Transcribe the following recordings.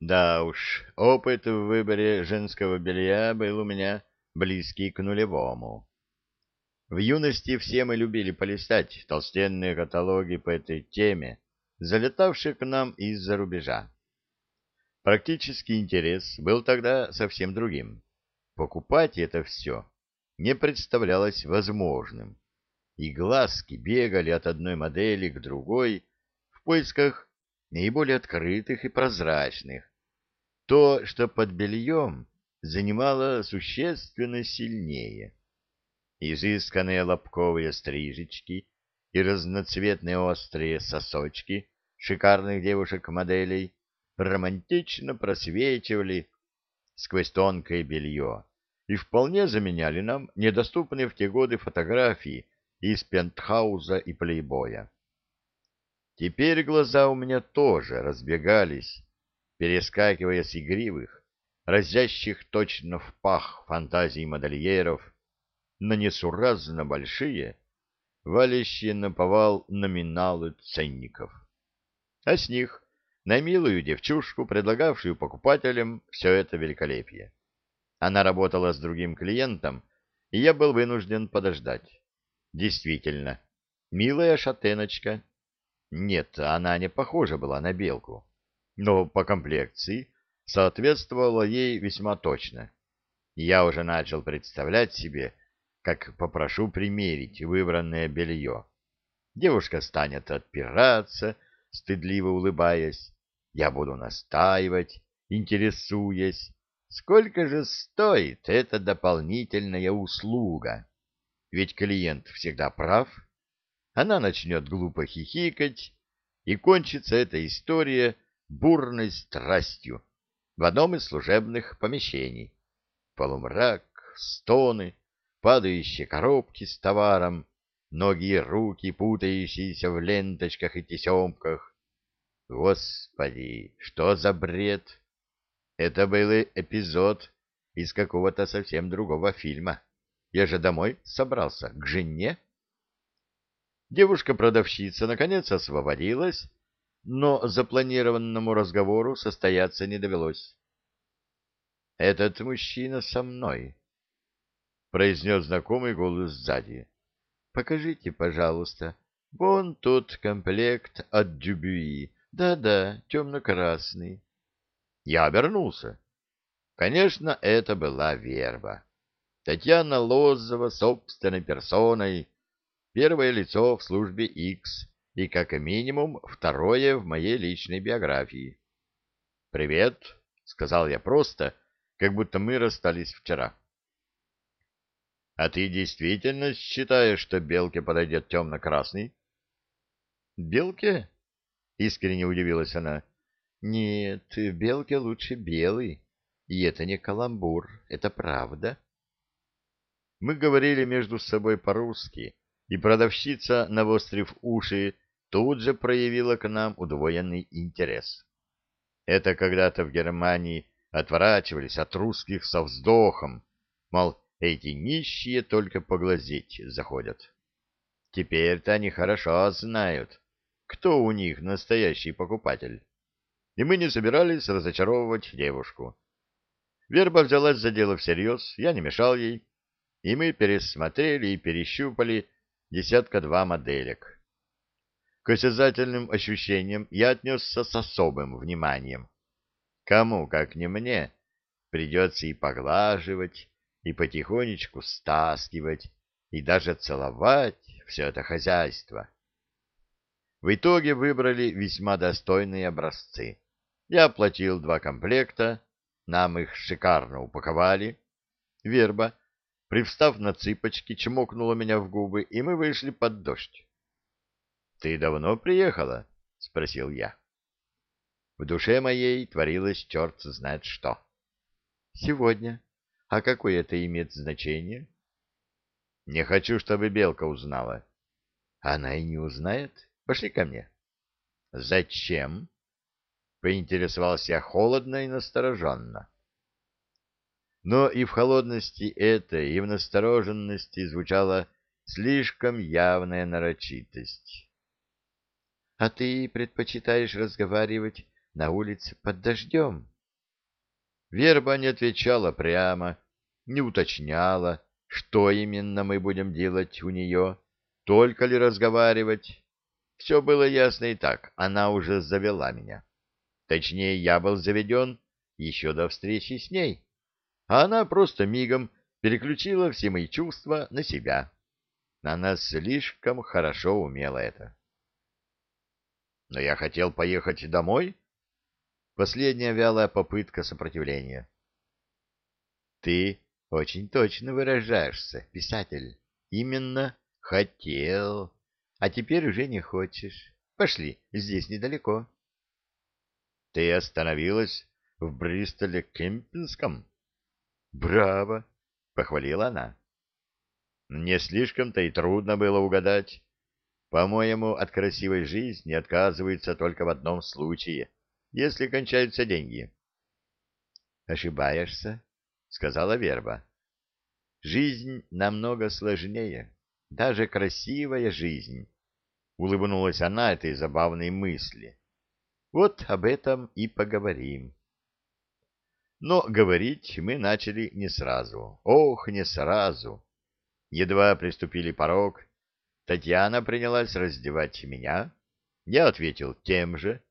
Да уж, опыт в выборе женского белья был у меня близкий к нулевому. В юности все мы любили полистать толстенные каталоги по этой теме, залетавшие к нам из-за рубежа. Практический интерес был тогда совсем другим. Покупать это все не представлялось возможным, и глазки бегали от одной модели к другой в поисках наиболее открытых и прозрачных. То, что под бельем, занимало существенно сильнее изысканные лобковые стрижечки и разноцветные острые сосочки шикарных девушек-моделей романтично просвечивали сквозь тонкое белье и вполне заменяли нам недоступные в те годы фотографии из пентхауза и плейбоя. Теперь глаза у меня тоже разбегались, перескакивая с игривых, разящих точно в пах фантазий модельеров на несуразно большие, валящие на повал номиналы ценников. А с них на милую девчушку, предлагавшую покупателям все это великолепие. Она работала с другим клиентом, и я был вынужден подождать. Действительно, милая шатеночка. Нет, она не похожа была на белку, но по комплекции соответствовала ей весьма точно. Я уже начал представлять себе, как попрошу примерить выбранное белье. Девушка станет отпираться, стыдливо улыбаясь. Я буду настаивать, интересуясь, сколько же стоит эта дополнительная услуга. Ведь клиент всегда прав. Она начнет глупо хихикать, и кончится эта история бурной страстью в одном из служебных помещений. Полумрак, стоны, падающие коробки с товаром, ноги и руки, путающиеся в ленточках и тесемках. Господи, что за бред! Это был эпизод из какого-то совсем другого фильма. Я же домой собрался, к жене. Девушка-продавщица наконец освободилась, но запланированному разговору состояться не довелось. «Этот мужчина со мной», произнес знакомый голос сзади. Покажите, пожалуйста. Вон тот комплект от Дюбюи. Да-да, темно-красный. Я обернулся. Конечно, это была верба. Татьяна Лозова собственной персоной, первое лицо в службе X и, как минимум, второе в моей личной биографии. «Привет», — сказал я просто, как будто мы расстались вчера. А ты действительно считаешь, что белке подойдет темно-красный? Белке? Искренне удивилась она. Нет, белке лучше белый. И это не каламбур, это правда. Мы говорили между собой по-русски, и продавщица, навострив уши, тут же проявила к нам удвоенный интерес. Это когда-то в Германии отворачивались от русских со вздохом, мол, эти нищие только поглазеть заходят. Теперь-то они хорошо знают, кто у них настоящий покупатель. И мы не собирались разочаровывать девушку. Верба взялась за дело всерьез, я не мешал ей, и мы пересмотрели и перещупали десятка-два моделек. К осязательным ощущениям я отнесся с особым вниманием. Кому, как не мне, придется и поглаживать, и потихонечку стаскивать и даже целовать все это хозяйство. В итоге выбрали весьма достойные образцы. Я оплатил два комплекта, нам их шикарно упаковали. Верба, привстав на цыпочки, чмокнула меня в губы, и мы вышли под дождь. — Ты давно приехала? — спросил я. В душе моей творилось черт знает что. — Сегодня. А какое это имеет значение? Не хочу, чтобы Белка узнала. Она и не узнает. Пошли ко мне. Зачем? Поинтересовался я холодно и настороженно. Но и в холодности этой, и в настороженности звучала слишком явная нарочитость. — А ты предпочитаешь разговаривать на улице под дождем. Верба не отвечала прямо, не уточняла, что именно мы будем делать у нее, только ли разговаривать. Все было ясно и так, она уже завела меня. Точнее, я был заведен еще до встречи с ней, а она просто мигом переключила все мои чувства на себя. Она слишком хорошо умела это. Но я хотел поехать домой. Последняя вялая попытка сопротивления. Ты очень точно выражаешься, писатель. Именно хотел, а теперь уже не хочешь. Пошли, здесь недалеко. Ты остановилась в Бристоле-Кемпинском? Браво, похвалила она. Не слишком-то и трудно было угадать. По-моему, от красивой жизни отказывается только в одном случае, если кончаются деньги. Ошибаешься, сказала Верба. Жизнь намного сложнее, даже красивая жизнь. Улыбнулась она этой забавной мысли. Вот об этом и поговорим. Но говорить мы начали не сразу. Ох, не сразу. Едва приступили порог, Татьяна принялась раздевать меня. Я ответил тем же.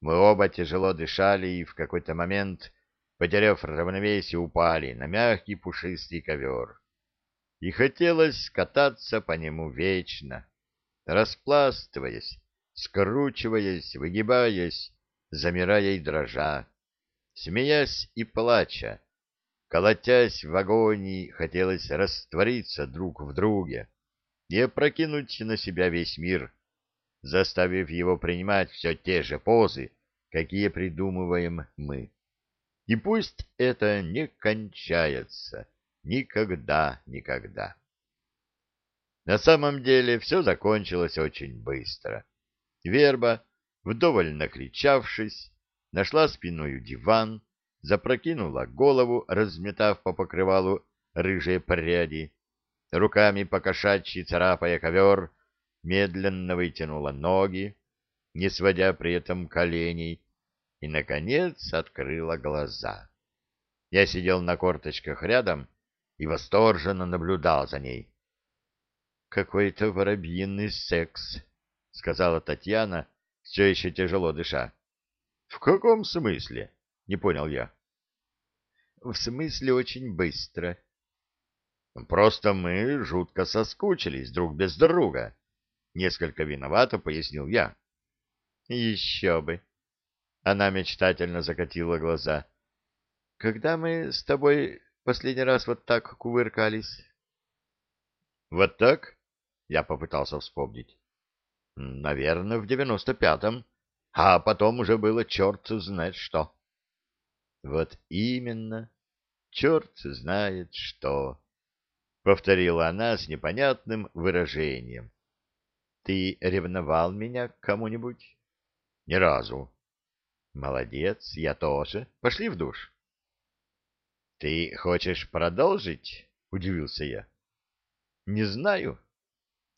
Мы оба тяжело дышали и в какой-то момент, потеряв равновесие, упали на мягкий пушистый ковер. И хотелось кататься по нему вечно, распластываясь, скручиваясь, выгибаясь, замирая и дрожа, смеясь и плача, Колотясь в агонии, хотелось раствориться друг в друге и опрокинуть на себя весь мир, заставив его принимать все те же позы, какие придумываем мы. И пусть это не кончается никогда, никогда. На самом деле все закончилось очень быстро. Верба, вдоволь накричавшись, нашла спиною диван, запрокинула голову, разметав по покрывалу рыжие пряди, руками покошачьи царапая ковер, медленно вытянула ноги, не сводя при этом коленей, и, наконец, открыла глаза. Я сидел на корточках рядом и восторженно наблюдал за ней. «Какой-то воробьиный секс», — сказала Татьяна, все еще тяжело дыша. «В каком смысле?» — не понял я. В смысле, очень быстро. Просто мы жутко соскучились друг без друга. Несколько виновато пояснил я. Еще бы. Она мечтательно закатила глаза. Когда мы с тобой последний раз вот так кувыркались? Вот так? Я попытался вспомнить. Наверное, в девяносто пятом. А потом уже было черт знает что. Вот именно черт знает что, — повторила она с непонятным выражением. — Ты ревновал меня к кому-нибудь? — Ни разу. — Молодец, я тоже. Пошли в душ. — Ты хочешь продолжить? — удивился я. — Не знаю.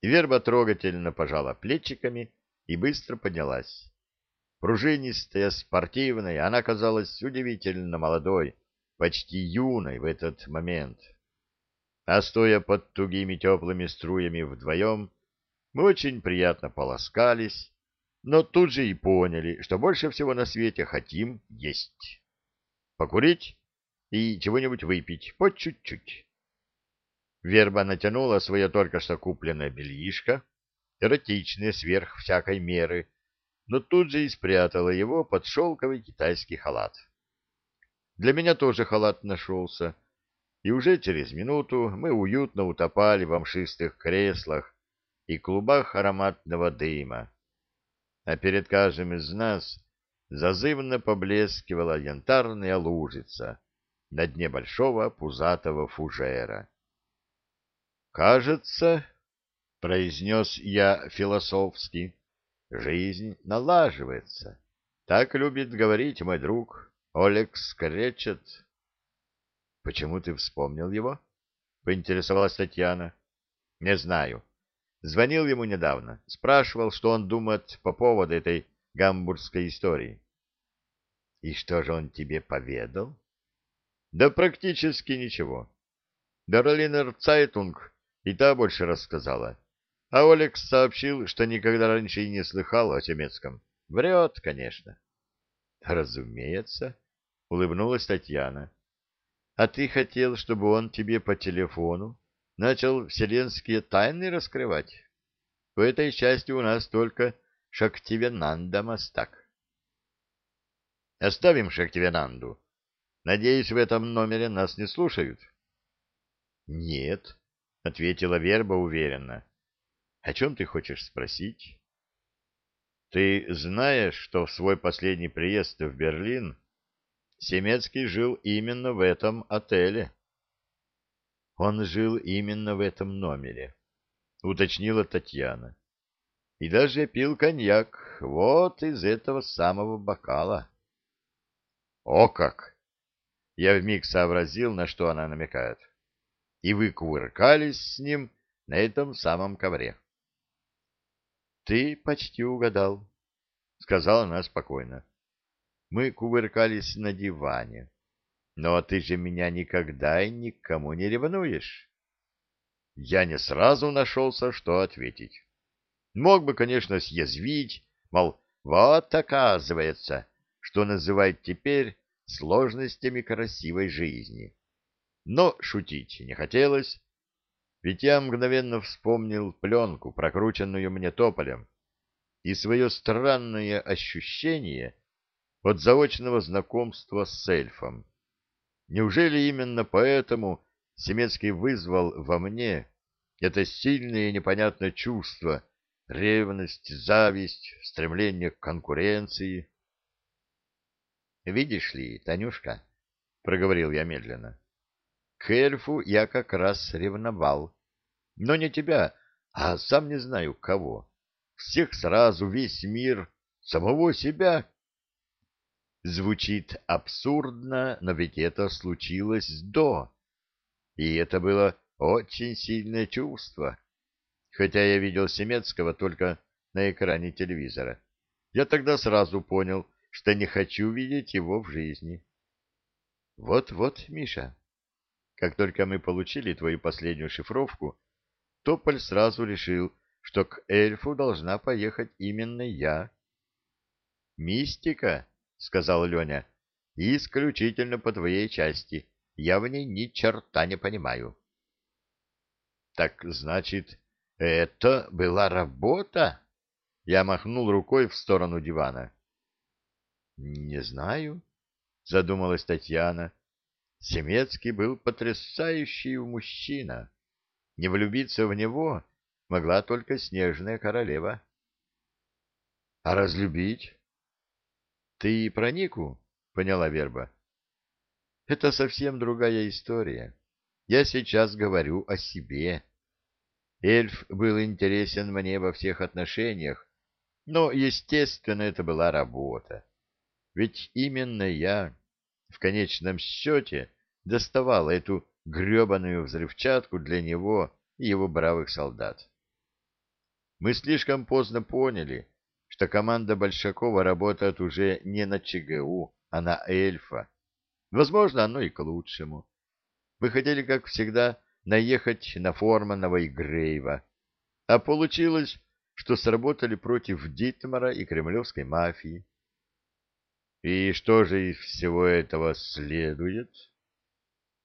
Верба трогательно пожала плечиками и быстро поднялась. Пружинистая, спортивная, она казалась удивительно молодой, почти юной в этот момент. А стоя под тугими теплыми струями вдвоем, мы очень приятно полоскались, но тут же и поняли, что больше всего на свете хотим есть. Покурить и чего-нибудь выпить по чуть-чуть. Верба натянула свое только что купленное бельишко, эротичное сверх всякой меры, но тут же и спрятала его под шелковый китайский халат. Для меня тоже халат нашелся, и уже через минуту мы уютно утопали в мшистых креслах и клубах ароматного дыма. А перед каждым из нас зазывно поблескивала янтарная лужица на дне большого пузатого фужера. «Кажется, — произнес я философски, — жизнь налаживается. Так любит говорить мой друг Олекс Кречет. — Почему ты вспомнил его? — поинтересовалась Татьяна. — Не знаю. Звонил ему недавно, спрашивал, что он думает по поводу этой гамбургской истории. И что же он тебе поведал? Да практически ничего. Берлинер Цайтунг и та больше рассказала. А Олекс сообщил, что никогда раньше и не слыхал о Семецком. Врет, конечно. Разумеется, улыбнулась Татьяна. А ты хотел, чтобы он тебе по телефону начал вселенские тайны раскрывать? В этой части у нас только Шактивенанда Мастак. Оставим Шактивенанду. Надеюсь, в этом номере нас не слушают? Нет, ответила Верба уверенно. О чем ты хочешь спросить? Ты знаешь, что в свой последний приезд в Берлин Семецкий жил именно в этом отеле? Он жил именно в этом номере, уточнила Татьяна. И даже пил коньяк вот из этого самого бокала. О как! Я вмиг сообразил, на что она намекает. И вы кувыркались с ним на этом самом ковре. Ты почти угадал, сказала она спокойно. Мы кувыркались на диване. Но ты же меня никогда и никому не ревнуешь. Я не сразу нашелся, что ответить. Мог бы, конечно, съязвить, мол, вот оказывается, что называют теперь сложностями красивой жизни. Но шутить не хотелось, ведь я мгновенно вспомнил пленку, прокрученную мне тополем, и свое странное ощущение от заочного знакомства с эльфом. Неужели именно поэтому Семецкий вызвал во мне это сильное и непонятное чувство, ревность, зависть, стремление к конкуренции? Видишь ли, Танюшка, — проговорил я медленно, — к эльфу я как раз ревновал. Но не тебя, а сам не знаю кого. Всех сразу, весь мир, самого себя. Звучит абсурдно, но ведь это случилось до. И это было очень сильное чувство. Хотя я видел Семецкого только на экране телевизора. Я тогда сразу понял, что не хочу видеть его в жизни. Вот-вот, Миша, как только мы получили твою последнюю шифровку, Тополь сразу решил, что к эльфу должна поехать именно я. «Мистика», — сказал Леня, — «исключительно по твоей части. Я в ней ни черта не понимаю». «Так, значит, это была работа?» Я махнул рукой в сторону дивана. Не знаю, задумалась Татьяна. Семецкий был потрясающий мужчина. Не влюбиться в него могла только снежная королева. А разлюбить? Ты про Нику? Поняла Верба. Это совсем другая история. Я сейчас говорю о себе. Эльф был интересен мне во всех отношениях, но, естественно, это была работа. Ведь именно я в конечном счете доставал эту гребаную взрывчатку для него и его бравых солдат. Мы слишком поздно поняли, что команда Большакова работает уже не на ЧГУ, а на эльфа. Возможно, оно и к лучшему. Мы хотели, как всегда, наехать на Форманова и Грейва, а получилось, что сработали против Дитмара и кремлевской мафии. И что же из всего этого следует?